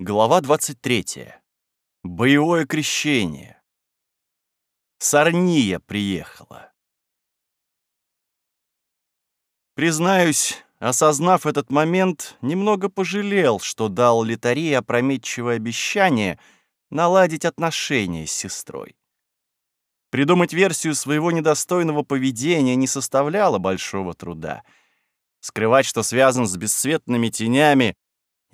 Глава 23. Боевое крещение. Сарния приехала. Признаюсь, осознав этот момент, немного пожалел, что дал Литарии опрометчивое обещание наладить отношения с сестрой. Придумать версию своего недостойного поведения не составляло большого труда. Скрывать, что связан с бесцветными тенями,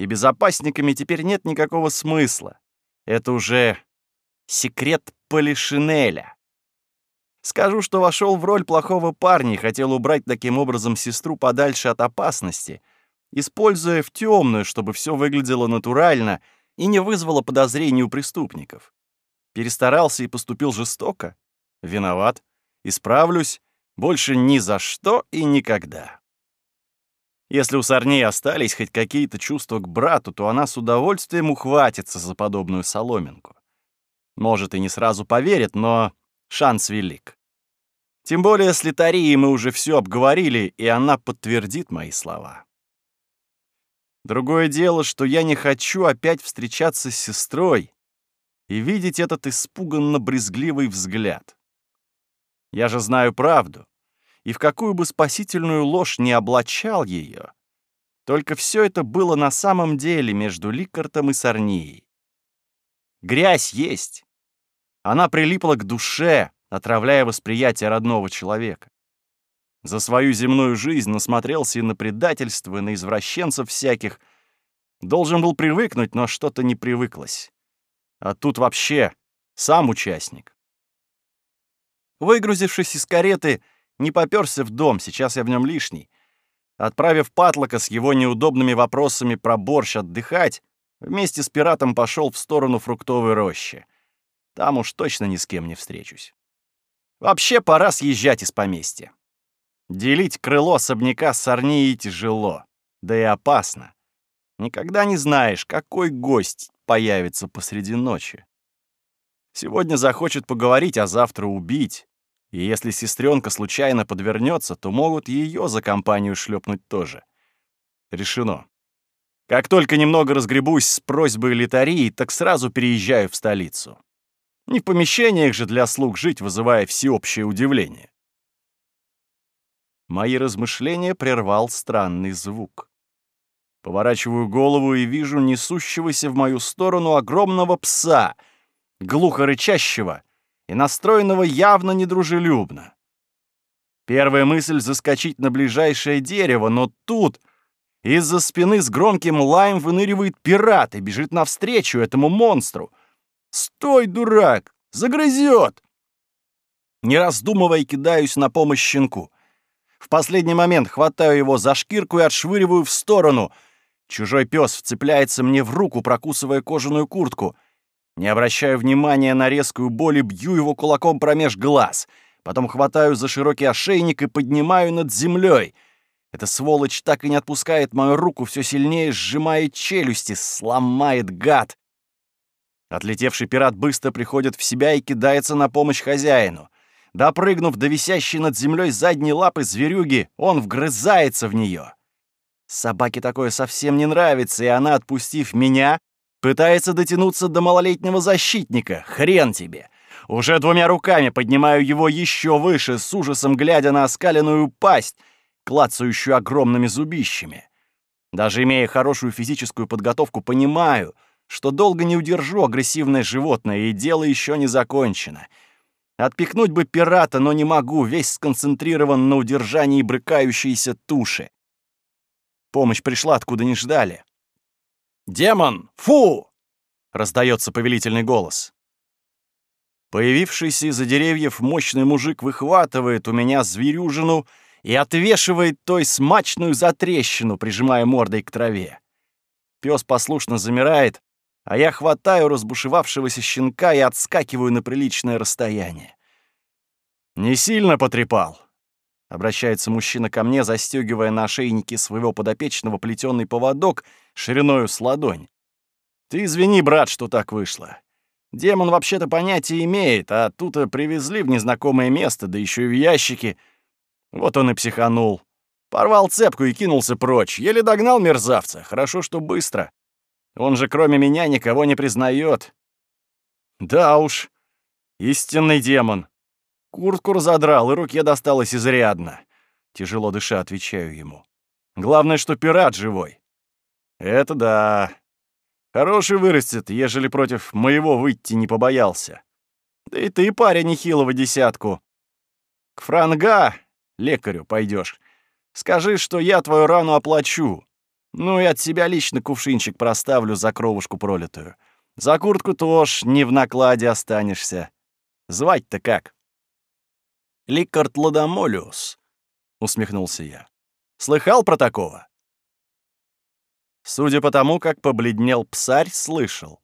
и безопасниками теперь нет никакого смысла. Это уже секрет Полишинеля. Скажу, что вошел в роль плохого парня и хотел убрать таким образом сестру подальше от опасности, используя в темную, чтобы все выглядело натурально и не вызвало подозрений у преступников. Перестарался и поступил жестоко. Виноват. Исправлюсь. Больше ни за что и никогда. Если у Сорней остались хоть какие-то чувства к брату, то она с удовольствием ухватится за подобную соломинку. Может, и не сразу поверит, но шанс велик. Тем более с Литарией мы уже все обговорили, и она подтвердит мои слова. Другое дело, что я не хочу опять встречаться с сестрой и видеть этот испуганно-брезгливый взгляд. Я же знаю правду и в какую бы спасительную ложь не облачал ее, только все это было на самом деле между Ликартом и Сорнией. Грязь есть. Она прилипла к душе, отравляя восприятие родного человека. За свою земную жизнь насмотрелся и на предательство, и на извращенцев всяких. Должен был привыкнуть, но что-то не привыклось. А тут вообще сам участник. Выгрузившись из кареты, не попёрся в дом, сейчас я в нем лишний. Отправив Патлока с его неудобными вопросами про борщ отдыхать, вместе с пиратом пошел в сторону фруктовой рощи. Там уж точно ни с кем не встречусь. Вообще пора съезжать из поместья. Делить крыло особняка с Арнией тяжело, да и опасно. Никогда не знаешь, какой гость появится посреди ночи. Сегодня захочет поговорить, а завтра убить. И если сестренка случайно подвернется, то могут ее за компанию шлепнуть тоже. Решено. Как только немного разгребусь с просьбой литарии, так сразу переезжаю в столицу. Не в помещениях же для слуг жить, вызывая всеобщее удивление. Мои размышления прервал странный звук. Поворачиваю голову и вижу несущегося в мою сторону огромного пса, глухо рычащего — и настроенного явно недружелюбно. Первая мысль — заскочить на ближайшее дерево, но тут из-за спины с громким лаем выныривает пират и бежит навстречу этому монстру. «Стой, дурак! Загрызет!» Не раздумывая, кидаюсь на помощь щенку. В последний момент хватаю его за шкирку и отшвыриваю в сторону. Чужой пес вцепляется мне в руку, прокусывая кожаную куртку — не обращаю внимания на резкую боль и бью его кулаком промеж глаз. Потом хватаю за широкий ошейник и поднимаю над землей. Эта сволочь так и не отпускает мою руку, все сильнее сжимает челюсти, сломает гад. Отлетевший пират быстро приходит в себя и кидается на помощь хозяину. Допрыгнув до висящей над землей задней лапы зверюги, он вгрызается в нее. Собаке такое совсем не нравится, и она, отпустив меня, Пытается дотянуться до малолетнего защитника. Хрен тебе. Уже двумя руками поднимаю его еще выше, с ужасом глядя на оскаленную пасть, клацающую огромными зубищами. Даже имея хорошую физическую подготовку, понимаю, что долго не удержу агрессивное животное, и дело еще не закончено. Отпихнуть бы пирата, но не могу, весь сконцентрирован на удержании брыкающейся туши. Помощь пришла, откуда не ждали. «Демон! Фу!» — раздается повелительный голос. Появившийся из-за деревьев мощный мужик выхватывает у меня зверюжину и отвешивает той смачную затрещину, прижимая мордой к траве. Пес послушно замирает, а я хватаю разбушевавшегося щенка и отскакиваю на приличное расстояние. «Не сильно потрепал», — обращается мужчина ко мне, застегивая на ошейнике своего подопечного плетеный поводок — шириною с ладонь. Ты извини, брат, что так вышло. Демон вообще-то понятия имеет, а тут привезли в незнакомое место, да еще и в ящике. Вот он и психанул. Порвал цепку и кинулся прочь. Еле догнал мерзавца. Хорошо, что быстро. Он же кроме меня никого не признает. Да уж, истинный демон. Куртку разодрал, и руке досталось изрядно. Тяжело дыша, отвечаю ему. Главное, что пират живой. Это да. Хороший вырастет, ежели против моего выйти не побоялся. Да и ты, парень, нехилого десятку. К франга, лекарю, пойдешь. Скажи, что я твою рану оплачу. Ну и от себя лично кувшинчик проставлю за кровушку пролитую. За куртку тоже не в накладе останешься. Звать-то как? Ликард Ладомолиус, усмехнулся я. Слыхал про такого? Судя по тому, как побледнел псарь, слышал.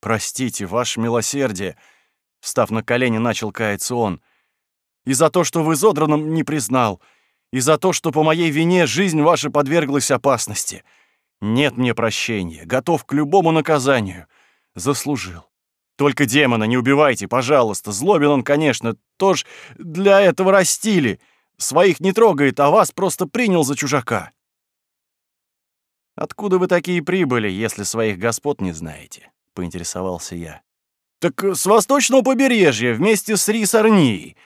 «Простите, ваше милосердие», — встав на колени, начал каяться он, «и за то, что вы Зодраном не признал, и за то, что по моей вине жизнь ваша подверглась опасности. Нет мне прощения, готов к любому наказанию. Заслужил. Только демона не убивайте, пожалуйста. Злобен он, конечно, тоже для этого растили. Своих не трогает, а вас просто принял за чужака. «Откуда вы такие прибыли, если своих господ не знаете?» — поинтересовался я. «Так с восточного побережья, вместе с Рисарнией.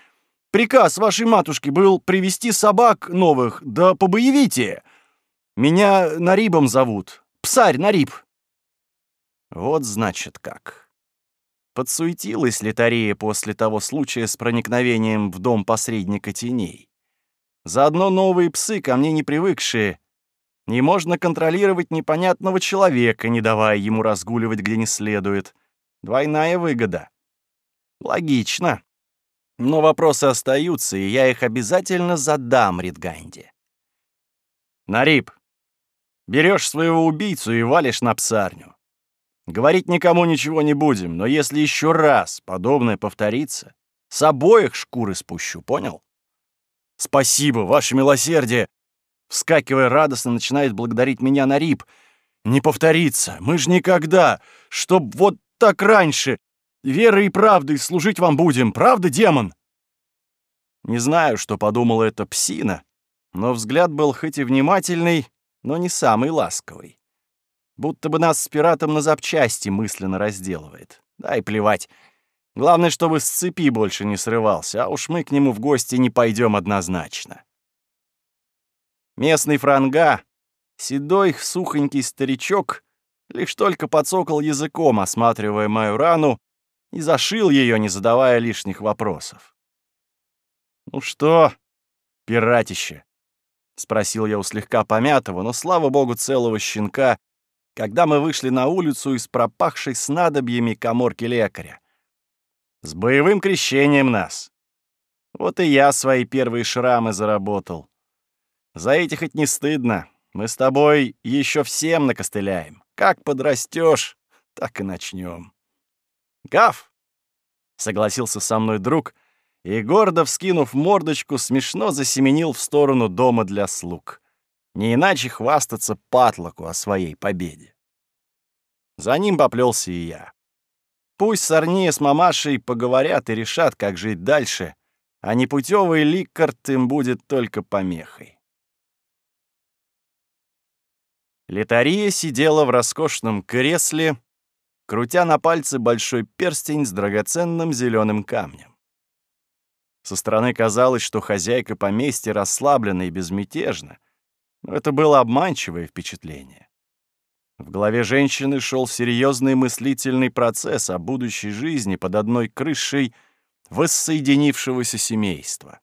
Приказ вашей матушки был привести собак новых, да побоевите. Меня Нарибом зовут. Псарь Нариб». Вот значит как. Подсуетилась Литария после того случая с проникновением в дом посредника теней. Заодно новые псы, ко мне не привыкшие, не можно контролировать непонятного человека, не давая ему разгуливать где не следует. Двойная выгода. Логично. Но вопросы остаются, и я их обязательно задам Ридганде. Нарип, берешь своего убийцу и валишь на псарню. Говорить никому ничего не будем, но если еще раз подобное повторится, с обоих шкуры спущу, понял? Спасибо, ваше милосердие, Вскакивая радостно, начинает благодарить меня на рип. «Не повторится! Мы ж никогда! Чтоб вот так раньше! Верой и правдой служить вам будем, правда, демон?» Не знаю, что подумала эта псина, но взгляд был хоть и внимательный, но не самый ласковый. Будто бы нас с пиратом на запчасти мысленно разделывает. Да и плевать. Главное, чтобы с цепи больше не срывался, а уж мы к нему в гости не пойдем однозначно. Местный франга, седой, сухонький старичок, лишь только подсокал языком, осматривая мою рану, и зашил ее, не задавая лишних вопросов. «Ну что, пиратище?» — спросил я у слегка помятого, но, слава богу, целого щенка, когда мы вышли на улицу из пропахшей снадобьями коморки лекаря. «С боевым крещением нас!» Вот и я свои первые шрамы заработал. За эти хоть не стыдно. Мы с тобой еще всем накостыляем. Как подрастешь, так и начнем. Гав! Согласился со мной друг и, гордо вскинув мордочку, смешно засеменил в сторону дома для слуг. Не иначе хвастаться патлоку о своей победе. За ним поплелся и я. Пусть Сорния с мамашей поговорят и решат, как жить дальше, а непутевый Ликкарт им будет только помехой. Литария сидела в роскошном кресле, крутя на пальце большой перстень с драгоценным зеленым камнем. Со стороны казалось, что хозяйка поместья расслаблена и безмятежна, но это было обманчивое впечатление. В голове женщины шел серьезный мыслительный процесс о будущей жизни под одной крышей воссоединившегося семейства.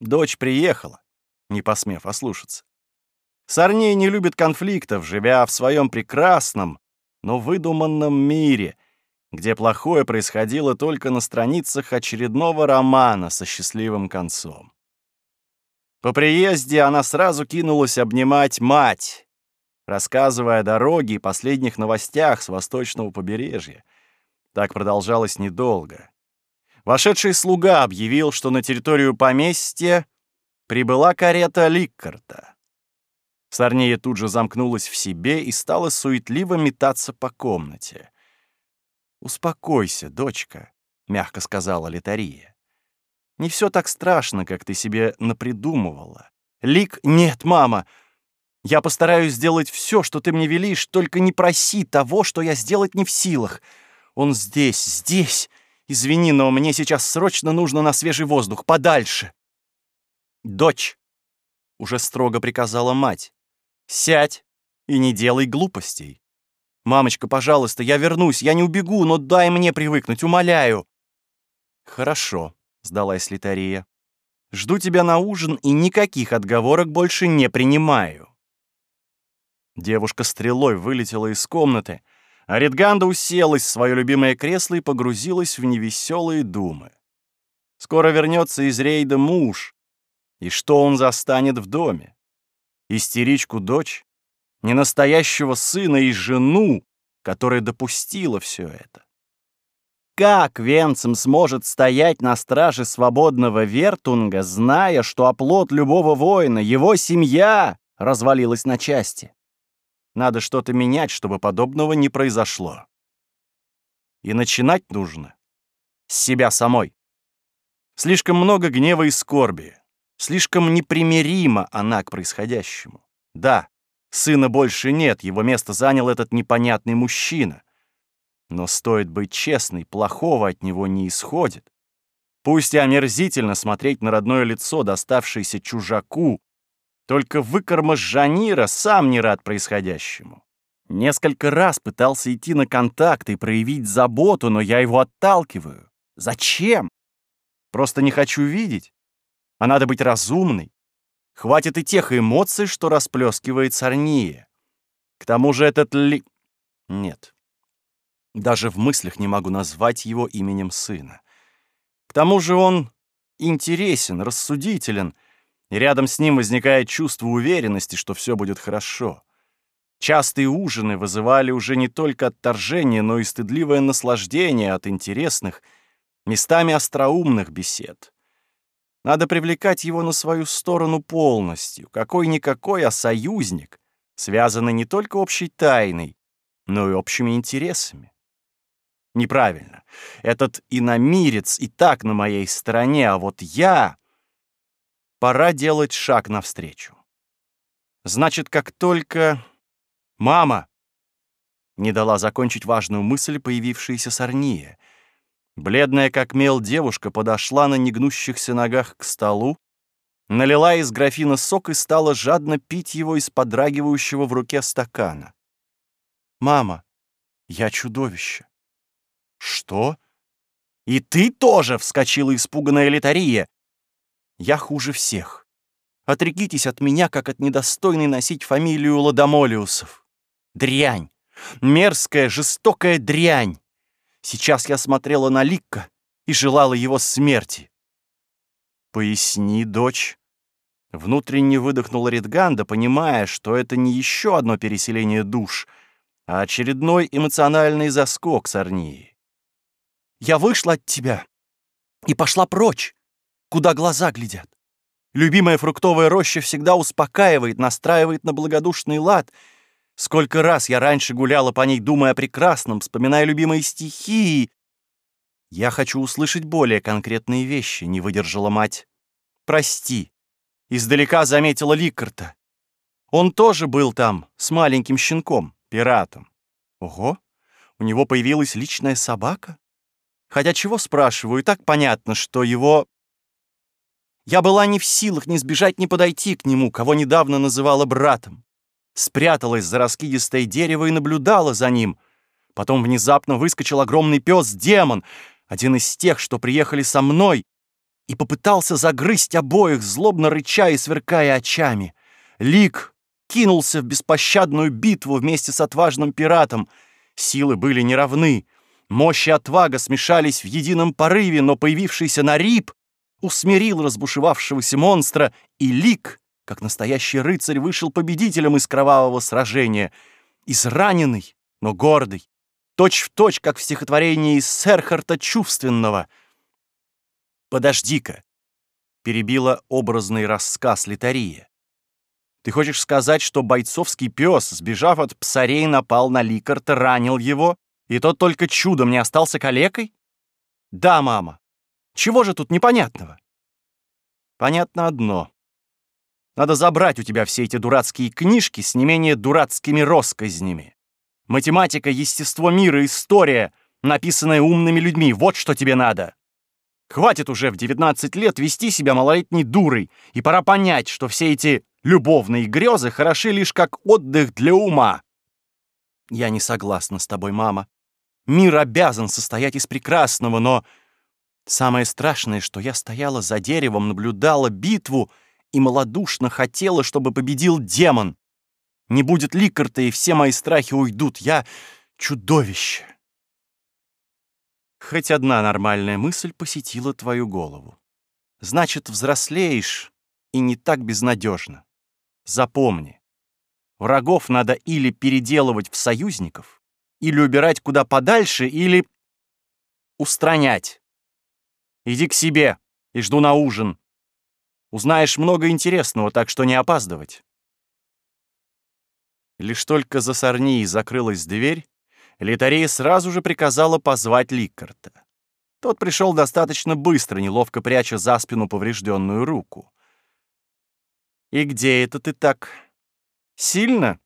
Дочь приехала, не посмев ослушаться. Сарней не любит конфликтов, живя в своем прекрасном, но выдуманном мире, где плохое происходило только на страницах очередного романа со счастливым концом. По приезде она сразу кинулась обнимать мать, рассказывая о дороге и последних новостях с восточного побережья. Так продолжалось недолго. Вошедший слуга объявил, что на территорию поместья прибыла карета Ликкарта. Сарнея тут же замкнулась в себе и стала суетливо метаться по комнате. «Успокойся, дочка», — мягко сказала Литария. «Не все так страшно, как ты себе напридумывала. Лик, нет, мама!» Я постараюсь сделать все, что ты мне велишь, только не проси того, что я сделать не в силах. Он здесь, здесь. Извини, но мне сейчас срочно нужно на свежий воздух, подальше. Дочь, уже строго приказала мать, сядь и не делай глупостей. Мамочка, пожалуйста, я вернусь, я не убегу, но дай мне привыкнуть, умоляю. Хорошо, сдалась Литария. Жду тебя на ужин и никаких отговорок больше не принимаю. Девушка стрелой вылетела из комнаты, а Редганда уселась в свое любимое кресло и погрузилась в невеселые думы. Скоро вернется из рейда муж, и что он застанет в доме? Истеричку дочь, ненастоящего сына и жену, которая допустила все это. Как Венцем сможет стоять на страже свободного Вертунга, зная, что оплот любого воина, его семья, развалилась на части? Надо что-то менять, чтобы подобного не произошло. И начинать нужно с себя самой. Слишком много гнева и скорби. Слишком непримирима она к происходящему. Да, сына больше нет, его место занял этот непонятный мужчина. Но стоит быть честной, плохого от него не исходит. Пусть и омерзительно смотреть на родное лицо, доставшееся чужаку, только выкормыш Жанира сам не рад происходящему. Несколько раз пытался идти на контакт и проявить заботу, но я его отталкиваю. Зачем? Просто не хочу видеть. А надо быть разумной. Хватит и тех эмоций, что расплескивает Сарния. К тому же этот ли... Нет. Даже в мыслях не могу назвать его именем сына. К тому же он интересен, рассудителен — и рядом с ним возникает чувство уверенности, что все будет хорошо. Частые ужины вызывали уже не только отторжение, но и стыдливое наслаждение от интересных, местами остроумных бесед. Надо привлекать его на свою сторону полностью, какой-никакой, а союзник, связанный не только общей тайной, но и общими интересами. Неправильно. Этот иномирец и так на моей стороне, а вот я Пора делать шаг навстречу. Значит, как только... «Мама!» Не дала закончить важную мысль появившаяся Сорния. Бледная как мел девушка подошла на негнущихся ногах к столу, налила из графина сок и стала жадно пить его из подрагивающего в руке стакана. «Мама, я чудовище». «Что?» «И ты тоже!» — вскочила испуганная Литария. Я хуже всех. Отрекитесь от меня, как от недостойной носить фамилию Ладомолиусов. Дрянь! Мерзкая, жестокая дрянь! Сейчас я смотрела на Ликка и желала его смерти. «Поясни, дочь». Внутренне выдохнула Ридганда, понимая, что это не еще одно переселение душ, а очередной эмоциональный заскок с Арнии. «Я вышла от тебя и пошла прочь куда глаза глядят. Любимая фруктовая роща всегда успокаивает, настраивает на благодушный лад. Сколько раз я раньше гуляла по ней, думая о прекрасном, вспоминая любимые стихи. Я хочу услышать более конкретные вещи, не выдержала мать. Прости. Издалека заметила Ликарта. Он тоже был там, с маленьким щенком, пиратом. Ого, у него появилась личная собака? Хотя чего спрашиваю, так понятно, что его я была не в силах ни сбежать, ни подойти к нему, кого недавно называла братом. Спряталась за раскидистое дерево и наблюдала за ним. Потом внезапно выскочил огромный пес-демон, один из тех, что приехали со мной, и попытался загрызть обоих, злобно рыча и сверкая очами. Лик кинулся в беспощадную битву вместе с отважным пиратом. Силы были неравны. Мощь и отвага смешались в едином порыве, но появившийся Нарип усмирил разбушевавшегося монстра, и Лик, как настоящий рыцарь, вышел победителем из кровавого сражения, израненный, но гордый, точь-в-точь, как в стихотворении Серхарта Чувственного. «Подожди-ка», — перебила образный рассказ Литария. «Ты хочешь сказать, что бойцовский пес, сбежав от псарей, напал на Ликарта, ранил его, и тот только чудом не остался калекой?» «Да, мама, чего же тут непонятного? Понятно одно. Надо забрать у тебя все эти дурацкие книжки с не менее дурацкими россказнями. Математика, естество мира, история, написанная умными людьми. Вот что тебе надо. Хватит уже в 19 лет вести себя малолетней дурой, и пора понять, что все эти любовные грезы хороши лишь как отдых для ума. Я не согласна с тобой, мама. Мир обязан состоять из прекрасного, но самое страшное, что я стояла за деревом, наблюдала битву и малодушно хотела, чтобы победил демон. Не будет Ликарта, и все мои страхи уйдут. Я чудовище. Хоть одна нормальная мысль посетила твою голову. Значит, взрослеешь и не так безнадежно. Запомни, врагов надо или переделывать в союзников, или убирать куда подальше, или устранять. Иди к себе и жду на ужин. Узнаешь много интересного, так что не опаздывать. Лишь только за Сорнией закрылась дверь, Литарея сразу же приказала позвать Ликкарта. Тот пришел достаточно быстро, неловко пряча за спину поврежденную руку. «И где это ты так? Сильно?» —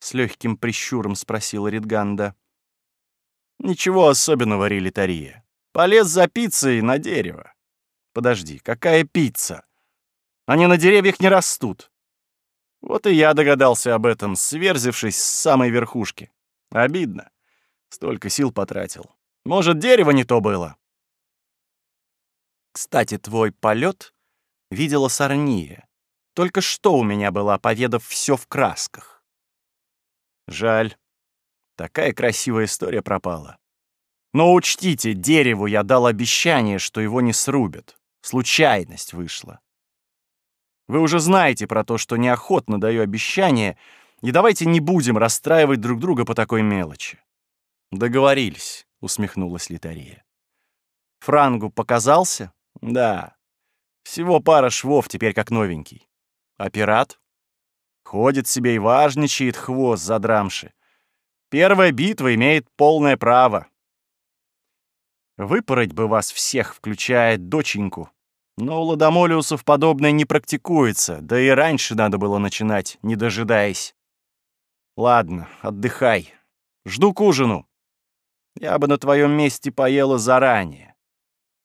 с легким прищуром спросила Ридганда. «Ничего особенного, Релитария. Полез за пиццей на дерево. Подожди, какая пицца? Они на деревьях не растут. Вот и я догадался об этом, сверзившись с самой верхушки. Обидно. Столько сил потратил. Может, дерево не то было? Кстати, твой полет видела Сарния. Только что у меня была, поведав все в красках. Жаль. Такая красивая история пропала. Но учтите, дереву я дал обещание, что его не срубят. Случайность вышла. Вы уже знаете про то, что неохотно даю обещания, и давайте не будем расстраивать друг друга по такой мелочи. Договорились, усмехнулась Литария. Франгу показался? Да. Всего пара швов теперь как новенький. А пират? Ходит себе и важничает хвост задрамши. Первая битва имеет полное право. Выпороть бы вас всех, включая доченьку. Но у Ладомолиусов подобное не практикуется, да и раньше надо было начинать, не дожидаясь. Ладно, отдыхай. Жду к ужину. Я бы на твоем месте поела заранее.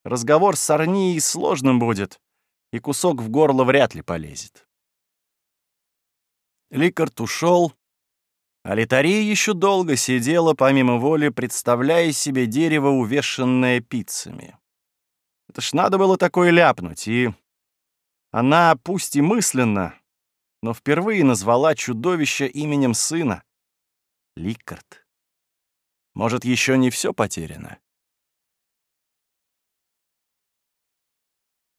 Разговор с Арнией сложным будет, и кусок в горло вряд ли полезет. Ликард ушел, а Литария еще долго сидела, помимо воли, представляя себе дерево, увешанное пиццами. Это ж надо было такое ляпнуть, и она, пусть и мысленно, но впервые назвала чудовище именем сына — Ликард. Может, еще не все потеряно?